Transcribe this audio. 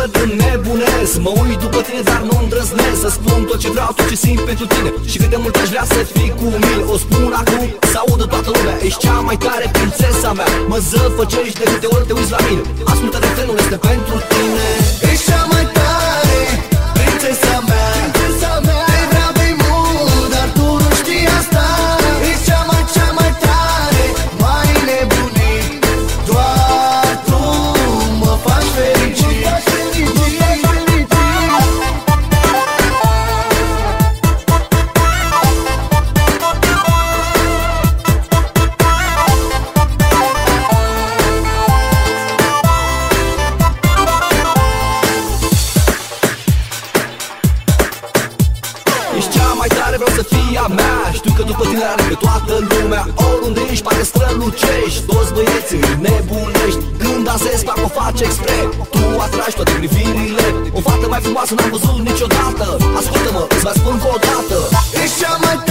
văd înnebunesc Mă uit după tine dar nu îndrăznesc Să spun tot ce vreau, tot ce simt pentru tine. Și cât de mult aș vrea să fii cu mine O spun acum, să audă toată lumea. Ești cea mai tare prințesa mea. Mă zăfăcești de câte ori te uiți la mine. Ascultă nu este pentru tine. Ești cea mai tare, vreau să fii a mea. Știu că după tine are pe toată lumea. Oriunde ești, pare strălucești Toți băieții nebunești. Când dansezi, parcă o faci expre Tu atragi toate privirile. O fată mai frumoasă n-am văzut niciodată. Ascultă-mă, îți mai spun o dată. Ești cea mai tare